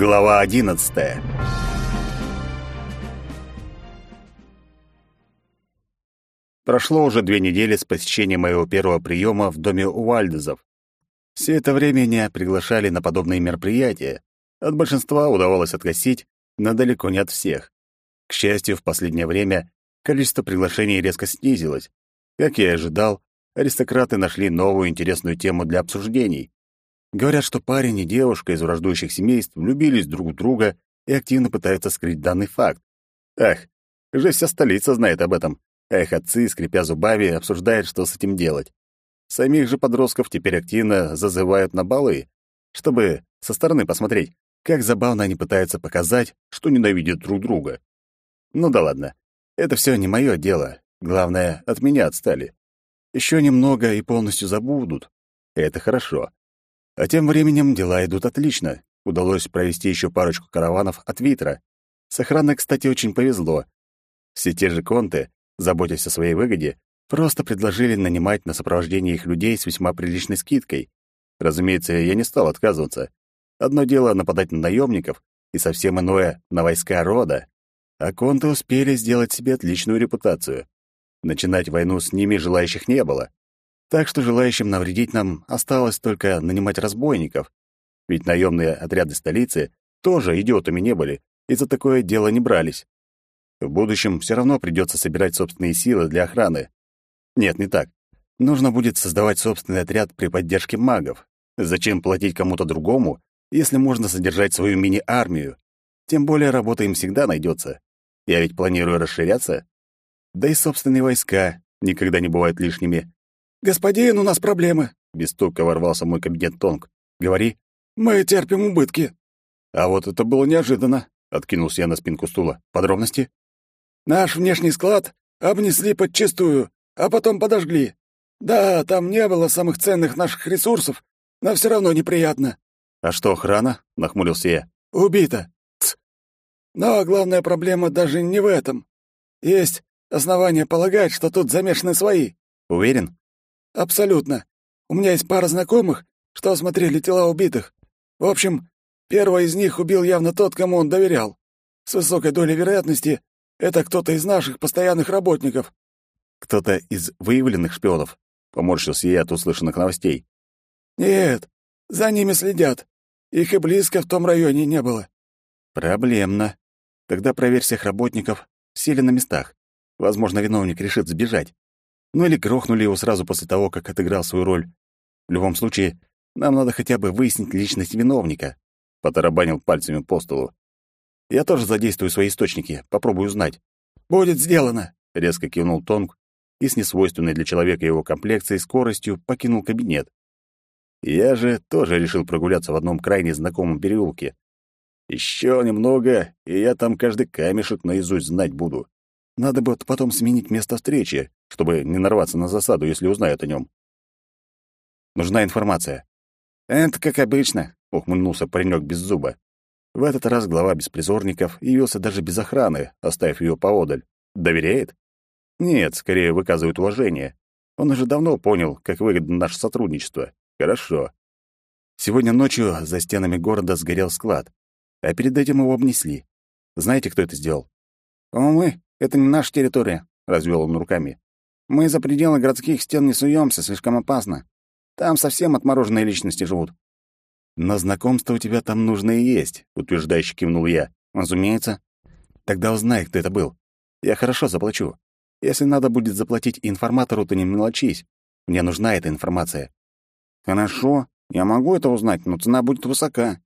Глава одиннадцатая. Прошло уже две недели с посещения моего первого приема в доме Уальдезов. Все это время меня приглашали на подобные мероприятия. От большинства удавалось откосить, но далеко не от всех. К счастью, в последнее время количество приглашений резко снизилось. Как я и ожидал, аристократы нашли новую интересную тему для обсуждений. Говорят, что парень и девушка из враждующих семейств влюбились друг в друга и активно пытаются скрыть данный факт. Ах, уже вся столица знает об этом. А их отцы, скрипя зубами, обсуждают, что с этим делать. Самих же подростков теперь активно зазывают на балы, чтобы со стороны посмотреть, как забавно они пытаются показать, что ненавидят друг друга. Ну да ладно, это все не мое дело. Главное, от меня отстали. Еще немного и полностью забудут. Это хорошо. А тем временем дела идут отлично. Удалось провести еще парочку караванов от Витра. С охраной, кстати, очень повезло. Все те же конты, заботясь о своей выгоде, просто предложили нанимать на сопровождение их людей с весьма приличной скидкой. Разумеется, я не стал отказываться. Одно дело нападать на наемников, и совсем иное — на войска рода. А конты успели сделать себе отличную репутацию. Начинать войну с ними желающих не было. Так что желающим навредить нам осталось только нанимать разбойников. Ведь наемные отряды столицы тоже идиотами не были и за такое дело не брались. В будущем все равно придется собирать собственные силы для охраны. Нет, не так. Нужно будет создавать собственный отряд при поддержке магов. Зачем платить кому-то другому, если можно содержать свою мини-армию? Тем более работа им всегда найдется. Я ведь планирую расширяться. Да и собственные войска никогда не бывают лишними. «Господин, у нас проблемы!» — без стука ворвался в мой кабинет Тонг. «Говори». «Мы терпим убытки». «А вот это было неожиданно», — откинулся я на спинку стула. «Подробности?» «Наш внешний склад обнесли подчистую, а потом подожгли. Да, там не было самых ценных наших ресурсов, но все равно неприятно». «А что, охрана?» — нахмурился я. «Убита. Тс. Но главная проблема даже не в этом. Есть основания полагать, что тут замешаны свои». «Уверен?» Абсолютно. У меня есть пара знакомых, что осмотрели тела убитых. В общем, первого из них убил явно тот, кому он доверял. С высокой долей вероятности это кто-то из наших постоянных работников. Кто-то из выявленных шпионов, поморщился я от услышанных новостей. Нет, за ними следят. Их и близко в том районе не было. Проблемно. Тогда проверь всех работников, сели на местах. Возможно, виновник решит сбежать. Ну или грохнули его сразу после того, как отыграл свою роль. В любом случае, нам надо хотя бы выяснить личность виновника. Потарабанил пальцами по столу. Я тоже задействую свои источники, попробую узнать. «Будет сделано!» — резко кивнул Тонг и с несвойственной для человека его комплекцией скоростью покинул кабинет. Я же тоже решил прогуляться в одном крайне знакомом переулке. Еще немного, и я там каждый камешек наизусть знать буду. Надо бы потом сменить место встречи, чтобы не нарваться на засаду, если узнают о нем. Нужна информация. Это как обычно, ухмыльнулся паренек без зуба. В этот раз глава беспризорников явился даже без охраны, оставив ее поодаль. Доверяет? Нет, скорее выказывает уважение. Он уже давно понял, как выгодно наше сотрудничество. Хорошо. Сегодня ночью за стенами города сгорел склад, а перед этим его обнесли. Знаете, кто это сделал? О, мы. Это не наша территория, развел он руками. Мы за пределы городских стен не суемся, слишком опасно. Там совсем отмороженные личности живут. Но знакомство у тебя там нужно и есть, утверждающе кивнул я. Разумеется. Тогда узнай, кто это был. Я хорошо заплачу. Если надо будет заплатить информатору, то не мелочись. Мне нужна эта информация. Хорошо, я могу это узнать, но цена будет высока.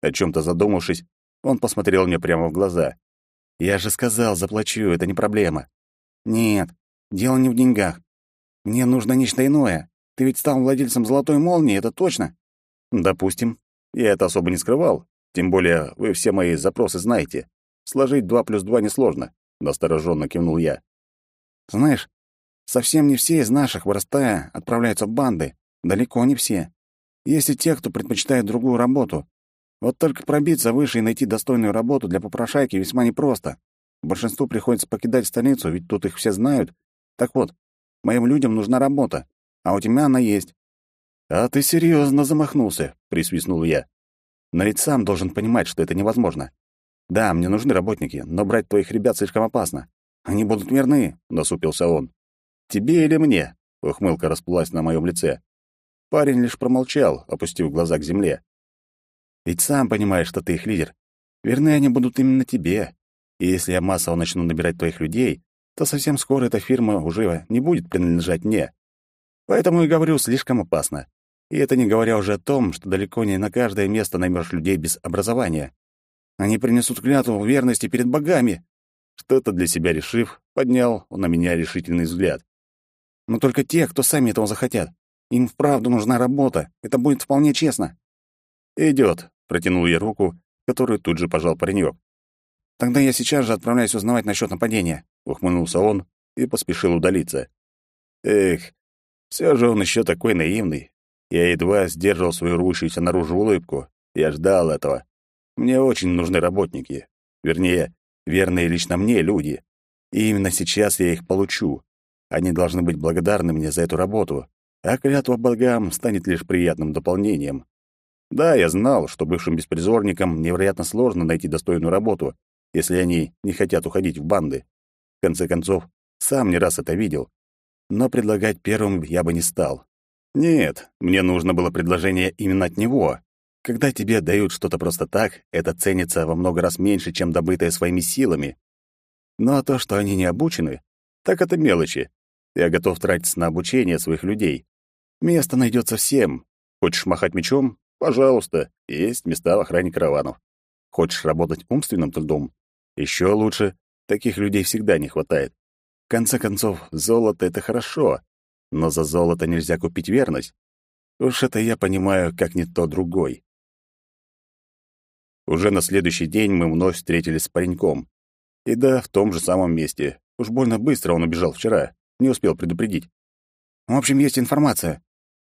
О чем то задумавшись, он посмотрел мне прямо в глаза. Я же сказал, заплачу, это не проблема. Нет, дело не в деньгах. Мне нужно нечто иное. Ты ведь стал владельцем золотой молнии, это точно? Допустим. Я это особо не скрывал. Тем более вы все мои запросы знаете. Сложить два плюс два несложно. Настороженно кивнул я. Знаешь, совсем не все из наших, вырастая, отправляются в банды. Далеко не все. Есть и те, кто предпочитает другую работу. Вот только пробиться выше и найти достойную работу для попрошайки весьма непросто. Большинству приходится покидать столицу, ведь тут их все знают. Так вот, моим людям нужна работа, а у тебя она есть. А ты серьезно замахнулся, присвистнул я. Но ведь сам должен понимать, что это невозможно. Да, мне нужны работники, но брать твоих ребят слишком опасно. Они будут мирны, насупился он. Тебе или мне? Ухмылка расплылась на моем лице. Парень лишь промолчал, опустив глаза к земле. Ведь сам понимаешь, что ты их лидер. Верны они будут именно тебе. И если я массово начну набирать твоих людей, то совсем скоро эта фирма уже не будет принадлежать мне. Поэтому и говорю, слишком опасно. И это не говоря уже о том, что далеко не на каждое место наймешь людей без образования. Они принесут клятву верности перед богами. Что-то для себя решив, поднял он на меня решительный взгляд. Но только те, кто сами этого захотят. Им вправду нужна работа. Это будет вполне честно. Идет, протянул я руку, которую тут же пожал паренек. Тогда я сейчас же отправляюсь узнавать насчет нападения, ухмыльнулся он и поспешил удалиться. Эх, все же он еще такой наивный. Я едва сдерживал свою рвущуюся наружу улыбку. Я ждал этого. Мне очень нужны работники. Вернее, верные лично мне люди. И именно сейчас я их получу. Они должны быть благодарны мне за эту работу. А клятва богам станет лишь приятным дополнением. Да, я знал, что бывшим беспризорникам невероятно сложно найти достойную работу, если они не хотят уходить в банды. В конце концов, сам не раз это видел. Но предлагать первым я бы не стал. Нет, мне нужно было предложение именно от него. Когда тебе дают что-то просто так, это ценится во много раз меньше, чем добытое своими силами. Ну, а то, что они не обучены, так это мелочи. Я готов тратиться на обучение своих людей. Место найдется всем. Хочешь махать мечом? Пожалуйста, есть места в охране караванов. Хочешь работать умственным трудом? Еще лучше. Таких людей всегда не хватает. В конце концов, золото — это хорошо, но за золото нельзя купить верность. Уж это я понимаю, как не то другой. Уже на следующий день мы вновь встретились с пареньком. И да, в том же самом месте. Уж больно быстро он убежал вчера. Не успел предупредить. В общем, есть информация.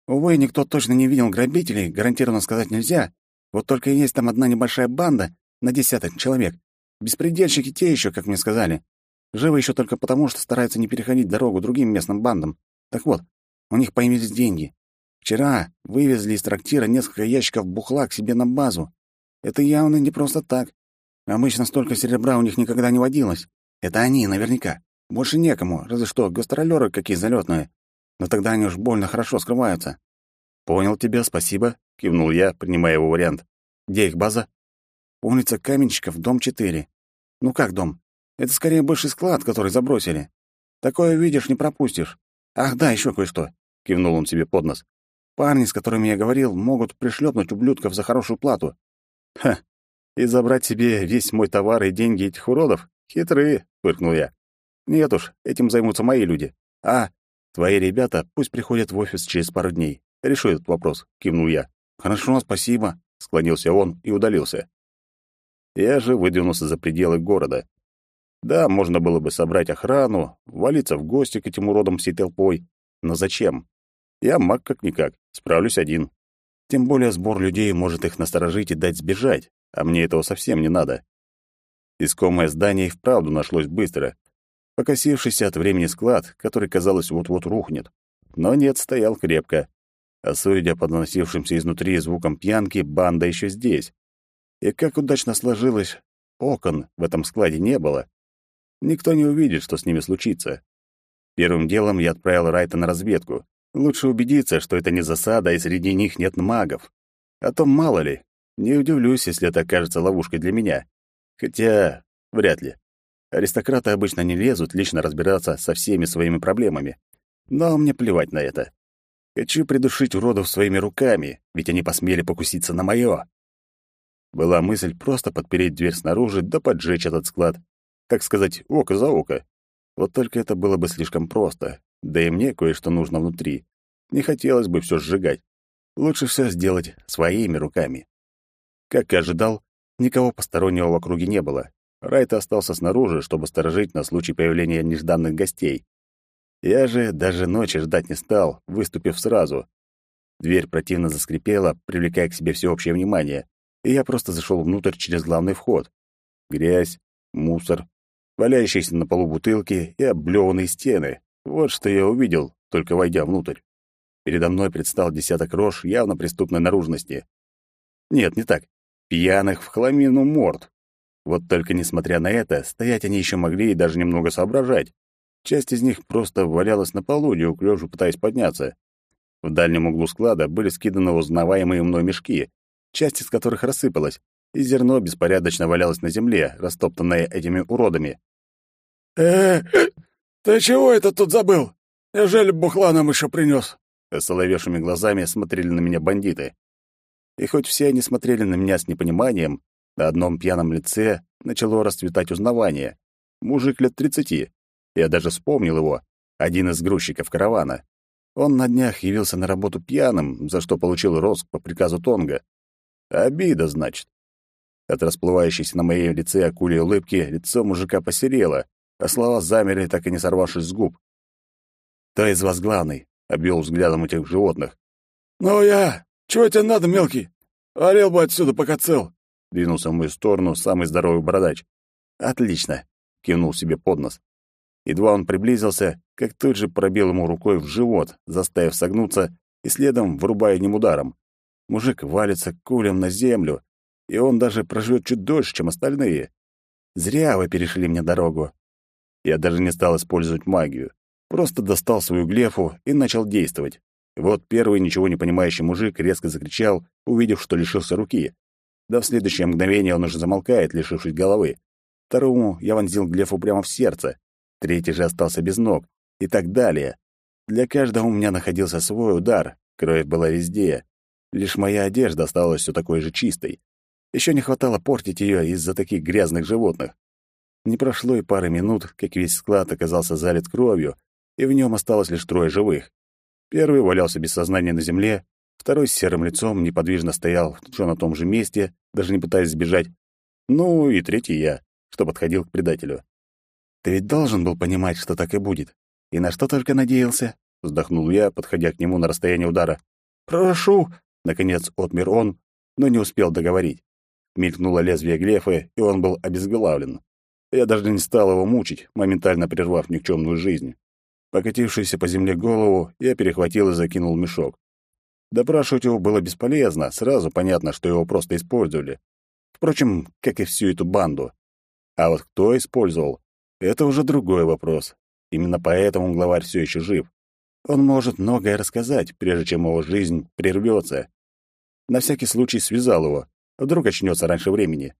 Увы, никто точно не видел грабителей, гарантированно сказать нельзя. Вот только есть там одна небольшая банда на десяток человек. Беспредельщики те еще, как мне сказали. Живы еще только потому, что стараются не переходить дорогу другим местным бандам. Так вот, у них появились деньги. Вчера вывезли из трактира несколько ящиков бухла к себе на базу. Это явно не просто так. Обычно столько серебра у них никогда не водилось. Это они, наверняка. Больше некому, разве что гастролеры какие залетные. Но тогда они уж больно хорошо скрываются. «Понял тебя, спасибо», — кивнул я, принимая его вариант. «Где их база?» «Улица Каменщиков, дом 4». «Ну как дом? Это скорее бывший склад, который забросили. Такое видишь, не пропустишь. Ах, да, еще кое-что, кивнул он себе под нос. Парни, с которыми я говорил, могут пришлепнуть ублюдков за хорошую плату. Ха. И забрать себе весь мой товар и деньги этих уродов? Хитрые, фыркнул я. Нет уж, этим займутся мои люди. А, твои ребята пусть приходят в офис через пару дней. Решу этот вопрос, кивнул я. Хорошо, спасибо, склонился он и удалился. Я же выдвинулся за пределы города. Да, можно было бы собрать охрану, валиться в гости к этим уродам всей толпой. Но зачем? Я маг как-никак, справлюсь один. Тем более сбор людей может их насторожить и дать сбежать, а мне этого совсем не надо. Искомое здание и вправду нашлось быстро. Покосившийся от времени склад, который, казалось, вот-вот рухнет. Но нет, стоял крепко. А судя по доносившимся изнутри звукам пьянки, банда еще здесь. И как удачно сложилось, окон в этом складе не было. Никто не увидит, что с ними случится. Первым делом я отправил Райта на разведку. Лучше убедиться, что это не засада, и среди них нет магов. А то мало ли. Не удивлюсь, если это окажется ловушкой для меня. Хотя, вряд ли. Аристократы обычно не лезут лично разбираться со всеми своими проблемами. Но мне плевать на это. Хочу придушить уродов своими руками, ведь они посмели покуситься на моё. Была мысль просто подпереть дверь снаружи да поджечь этот склад так сказать, око за око. Вот только это было бы слишком просто, да и мне кое-что нужно внутри. Не хотелось бы все сжигать. Лучше все сделать своими руками. Как и ожидал, никого постороннего в округе не было. Райт остался снаружи, чтобы сторожить на случай появления нежданных гостей. Я же даже ночи ждать не стал, выступив сразу. Дверь противно заскрипела, привлекая к себе всеобщее внимание, и я просто зашел внутрь через главный вход. Грязь, мусор, валяющиеся на полу бутылки и облеванные стены. Вот что я увидел, только войдя внутрь. Передо мной предстал десяток рож явно преступной наружности. Нет, не так. Пьяных в хламину морд. Вот только несмотря на это, стоять они еще могли и даже немного соображать. Часть из них просто валялась на полу, неуклюже пытаясь подняться. В дальнем углу склада были скиданы узнаваемые мной мешки, часть из которых рассыпалась, и зерно беспорядочно валялось на земле, растоптанное этими уродами. э ты чего это тут забыл? Неужели бухла нам еще принес? Соловевшими глазами смотрели на меня бандиты. И хоть все они смотрели на меня с непониманием, на одном пьяном лице начало расцветать узнавание. Мужик лет тридцати. Я даже вспомнил его, один из грузчиков каравана. Он на днях явился на работу пьяным, за что получил роск по приказу Тонга. Обида, значит. От расплывающейся на моей лице акулей улыбки лицо мужика посерело, а слова замерли, так и не сорвавшись с губ. «Кто из вас главный?» — обвел взглядом этих животных. «Ну я! Чего тебе надо, мелкий? Орел бы отсюда, пока цел!» — двинулся в мою сторону самый здоровый бородач. «Отлично!» — кивнул себе под нос. Едва он приблизился, как тут же пробил ему рукой в живот, заставив согнуться и следом вырубая ним ударом. Мужик валится кулем на землю, и он даже проживет чуть дольше, чем остальные. Зря вы перешли мне дорогу. Я даже не стал использовать магию. Просто достал свою глефу и начал действовать. Вот первый ничего не понимающий мужик резко закричал, увидев, что лишился руки. Да в следующее мгновение он уже замолкает, лишившись головы. Второму я вонзил глефу прямо в сердце. Третий же остался без ног. И так далее. Для каждого у меня находился свой удар. Кровь была везде. Лишь моя одежда осталась все такой же чистой. Еще не хватало портить ее из-за таких грязных животных. Не прошло и пары минут, как весь склад оказался залит кровью, и в нем осталось лишь трое живых. Первый валялся без сознания на земле, второй с серым лицом неподвижно стоял все на том же месте, даже не пытаясь сбежать. Ну и третий я, что подходил к предателю. «Ты ведь должен был понимать, что так и будет. И на что только надеялся?» — вздохнул я, подходя к нему на расстояние удара. «Прошу!» — наконец отмер он, но не успел договорить. Мелькнуло лезвие глефы, и он был обезглавлен. Я даже не стал его мучить, моментально прервав никчемную жизнь. Покатившуюся по земле голову я перехватил и закинул мешок. Допрашивать его было бесполезно, сразу понятно, что его просто использовали. Впрочем, как и всю эту банду. А вот кто использовал, это уже другой вопрос. Именно поэтому главарь все еще жив. Он может многое рассказать, прежде чем его жизнь прервется. На всякий случай связал его, вдруг очнется раньше времени.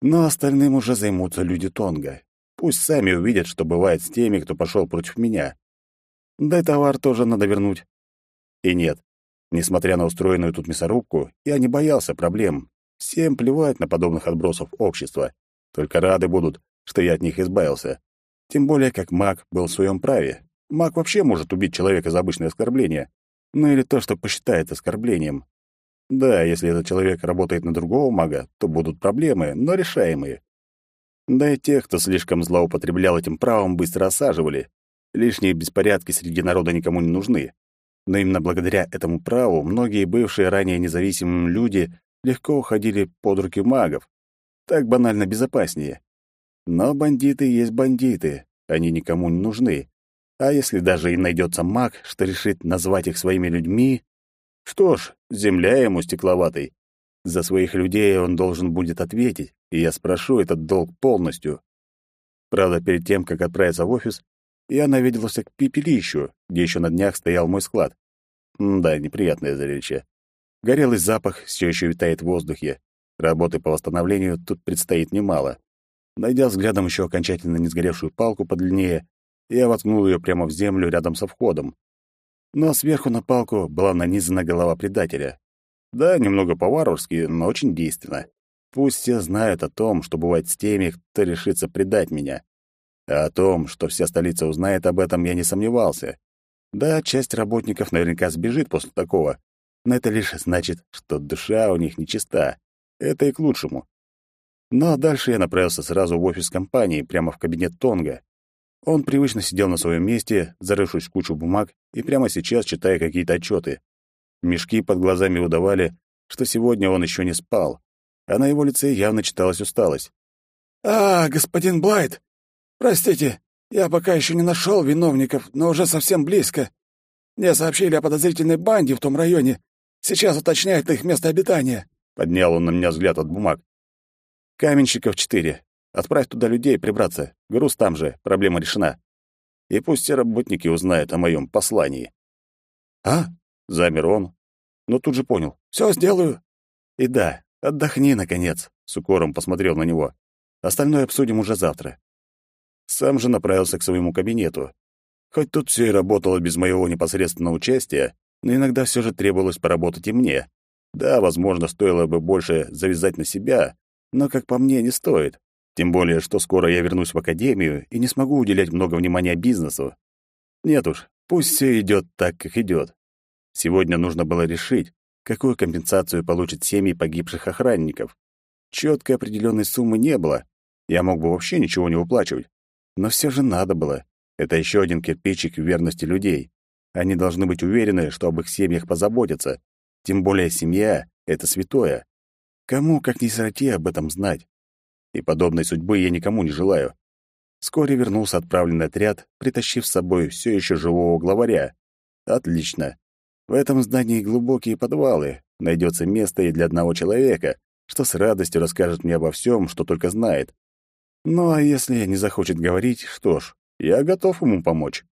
Но остальным уже займутся люди Тонга. Пусть сами увидят, что бывает с теми, кто пошел против меня. Да и товар тоже надо вернуть. И нет, несмотря на устроенную тут мясорубку, я не боялся проблем. Всем плевать на подобных отбросов общества. Только рады будут, что я от них избавился. Тем более, как маг был в своем праве. Маг вообще может убить человека за обычное оскорбление. Ну или то, что посчитает оскорблением. Да, если этот человек работает на другого мага, то будут проблемы, но решаемые. Да и тех, кто слишком злоупотреблял этим правом, быстро осаживали. Лишние беспорядки среди народа никому не нужны. Но именно благодаря этому праву многие бывшие ранее независимые люди легко уходили под руки магов. Так банально безопаснее. Но бандиты есть бандиты, они никому не нужны. А если даже и найдется маг, что решит назвать их своими людьми, что ж, земля ему стекловатой. За своих людей он должен будет ответить, и я спрошу этот долг полностью. Правда, перед тем, как отправиться в офис, я навиделся к пепелищу, где еще на днях стоял мой склад. М да, неприятное зрелище. Горелый запах все еще витает в воздухе. Работы по восстановлению тут предстоит немало. Найдя взглядом еще окончательно не сгоревшую палку подлиннее, я воткнул ее прямо в землю рядом со входом но сверху на палку была нанизана голова предателя. Да, немного по-варварски, но очень действенно. Пусть все знают о том, что бывает с теми, кто решится предать меня. А о том, что вся столица узнает об этом, я не сомневался. Да, часть работников наверняка сбежит после такого, но это лишь значит, что душа у них нечиста. Это и к лучшему. Но дальше я направился сразу в офис компании, прямо в кабинет Тонга. Он привычно сидел на своем месте, зарывшись в кучу бумаг, и прямо сейчас читая какие-то отчеты. Мешки под глазами выдавали, что сегодня он еще не спал, а на его лице явно читалась усталость. «А, господин Блайт! Простите, я пока еще не нашел виновников, но уже совсем близко. Мне сообщили о подозрительной банде в том районе. Сейчас уточняют их место обитания», Поднял он на меня взгляд от бумаг. «Каменщиков четыре. Отправь туда людей прибраться. Груз там же, проблема решена. И пусть все работники узнают о моем послании». «А?» — замер он, но тут же понял. «Все сделаю». «И да, отдохни, наконец», — с укором посмотрел на него. «Остальное обсудим уже завтра». Сам же направился к своему кабинету. Хоть тут все и работало без моего непосредственного участия, но иногда все же требовалось поработать и мне. Да, возможно, стоило бы больше завязать на себя, но, как по мне, не стоит. Тем более, что скоро я вернусь в академию и не смогу уделять много внимания бизнесу. Нет уж, пусть все идет так, как идет. Сегодня нужно было решить, какую компенсацию получат семьи погибших охранников. Четкой определенной суммы не было. Я мог бы вообще ничего не выплачивать. Но все же надо было. Это еще один кирпичик в верности людей. Они должны быть уверены, что об их семьях позаботятся. Тем более семья — это святое. Кому, как ни сироте, об этом знать? И подобной судьбы я никому не желаю. Вскоре вернулся отправленный отряд, притащив с собой все еще живого главаря. Отлично. В этом здании глубокие подвалы. Найдется место и для одного человека, что с радостью расскажет мне обо всем, что только знает. Ну а если не захочет говорить, что ж, я готов ему помочь.